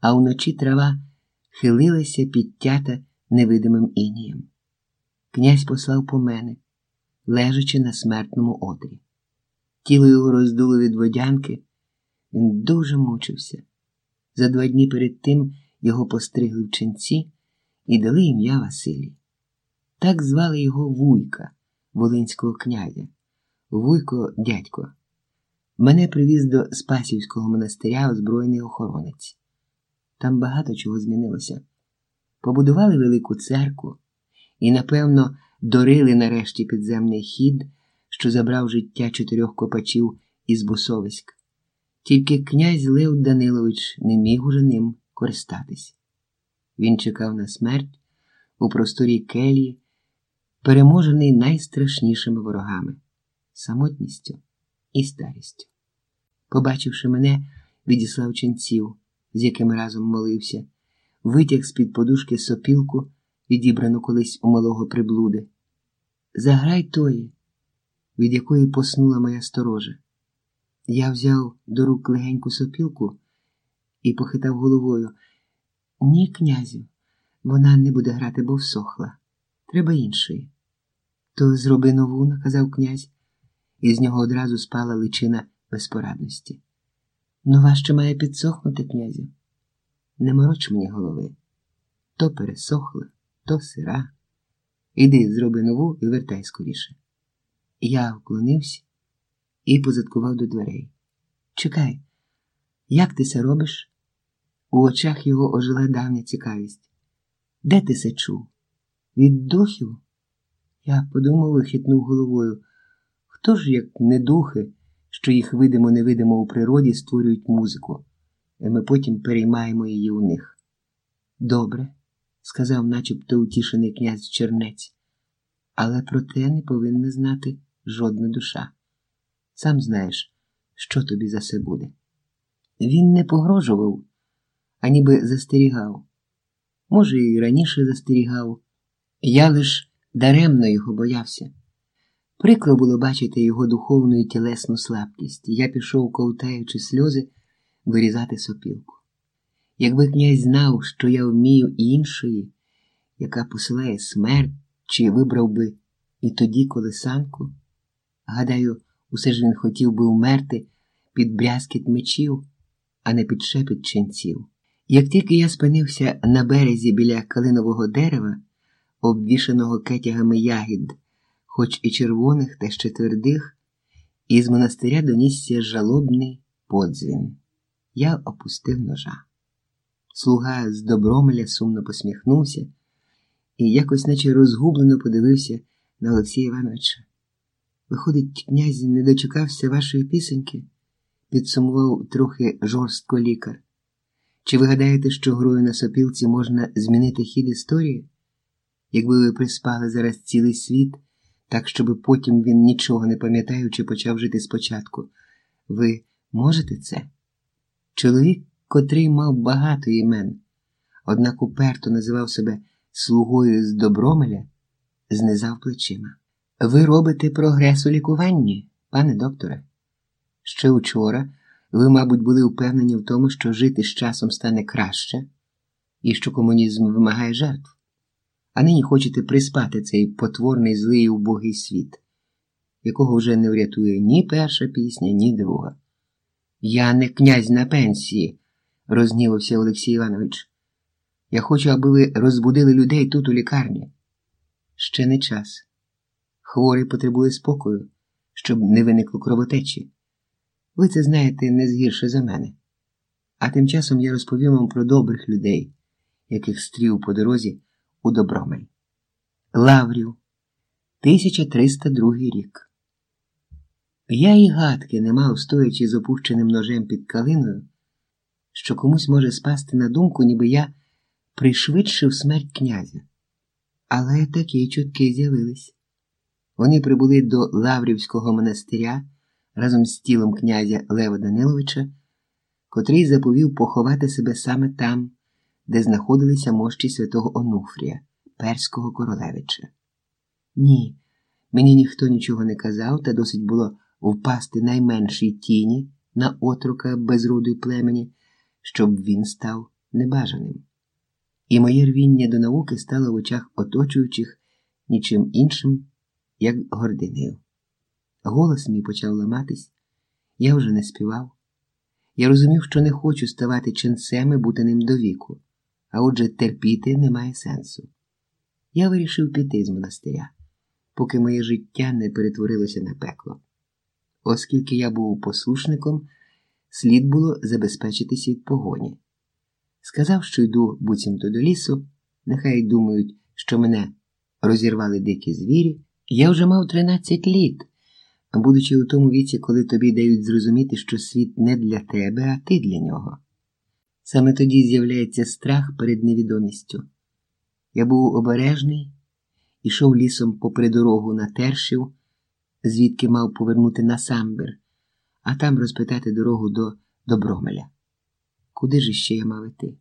а вночі трава хилилася підтята невидимим інієм. Князь послав по мене, лежачи на смертному одрі. Тіло його роздуло від водянки, він дуже мучився. За два дні перед тим його постригли в ченці і дали ім'я Василій. Так звали його Вуйка, волинського князя. Вуйко дядько. Мене привіз до Спасівського монастиря озброєний охоронець. Там багато чого змінилося. Побудували велику церкву і, напевно, дорили нарешті підземний хід, що забрав життя чотирьох копачів із Бусовиськ. Тільки князь Лев Данилович не міг уже ним користатись. Він чекав на смерть у просторі келії, переможений найстрашнішими ворогами самотністю і старістю. Побачивши мене, відіслав ченців, з якими разом молився, витяг з-під подушки сопілку, відібрану колись у малого приблуди. Заграй тої, від якої поснула моя сторожа. Я взяв до рук легеньку сопілку і похитав головою. Ні, князю, вона не буде грати, бо всохла. Треба іншої. То зроби нову, наказав князь, і з нього одразу спала личина безпорадності. Нова ще має підсохнути, князю. Не мороч мені голови. То пересохла, то сира. Іди, зроби нову і вертай скоріше. Я вклонився і позадкував до дверей. Чекай, як ти це робиш? У очах його ожила давня цікавість. Де ти це чув? Від духів? Я подумав і хитнув головою. Хто ж, як не духи, що їх видимо невидимо у природі, створюють музику, і ми потім переймаємо її у них? Добре, сказав начебто утішений князь Чернець, але про те не повинна знати жодна душа. Сам знаєш, що тобі за це буде. Він не погрожував, а ніби застерігав. Може, і раніше застерігав, я лиш даремно його боявся. Прикро було бачити його духовну і тілесну слабкість, я пішов, ковтаючи сльози, вирізати сопілку. Якби князь знав, що я вмію іншої, яка посилає смерть, чи вибрав би і тоді колесанку, гадаю, усе ж він хотів би вмерти під брязкіт мечів, а не під шепіт ченців. Як тільки я спинився на березі біля калинового дерева, обвішаного кетягами ягід, хоч і червоних, та ще твердих, із монастиря донісся жалобний подзвін. Я опустив ножа. Слуга з добромеля сумно посміхнувся і якось, наче розгублено подивився на Олексія Івановича. Виходить, князь не дочекався вашої пісеньки, підсумував трохи жорстко лікар. Чи ви гадаєте, що грою на сопілці можна змінити хід історії? Якби ви приспали зараз цілий світ, так щоб потім він, нічого не пам'ятаючи, почав жити спочатку, ви можете це? Чоловік, котрий мав багато імен, однак уперто називав себе слугою з добромеля, знизав плечима. Ви робите прогрес у лікуванні, пане докторе. Ще учора ви, мабуть, були впевнені в тому, що жити з часом стане краще і що комунізм вимагає жертв. А нині хочете приспати цей потворний злий і убогий світ, якого вже не врятує ні перша пісня, ні друга. Я не князь на пенсії, рознівався Олексій Іванович. Я хочу, аби ви розбудили людей тут у лікарні. Ще не час. Хворий потребує спокою, щоб не виникло кровотечі. Ви це знаєте не згірше за мене. А тим часом я розповім вам про добрих людей, яких стрів по дорозі у Добромель. Лаврів, 1302 рік. Я і гадки не мав, стоячи з опущеним ножем під калиною, що комусь може спасти на думку, ніби я пришвидшив смерть князя. Але такі чутки з'явились. Вони прибули до Лаврівського монастиря разом з тілом князя Лева Даниловича, котрий заповів поховати себе саме там, де знаходилися мощі святого Онуфрія, перського королевича. Ні, мені ніхто нічого не казав, та досить було впасти найменшій тіні на отрука й племені, щоб він став небажаним, і моє рвіння до науки стало в очах оточуючих нічим іншим, як гординею. Голос мій почав ламатись, я вже не співав. Я розумів, що не хочу ставати ченцем і бути ним до віку, а отже, терпіти немає сенсу. Я вирішив піти з монастиря, поки моє життя не перетворилося на пекло. Оскільки я був послушником, слід було забезпечитися від погоні. Сказав, що йду буцімто до лісу, нехай думають, що мене розірвали дикі звірі. Я вже мав 13 літ, будучи у тому віці, коли тобі дають зрозуміти, що світ не для тебе, а ти для нього. Саме тоді з'являється страх перед невідомістю. Я був обережний, ішов лісом попри дорогу на тершів, звідки мав повернути на самбір, а там розпитати дорогу до Добромеля. Куди ж ще я мав іти?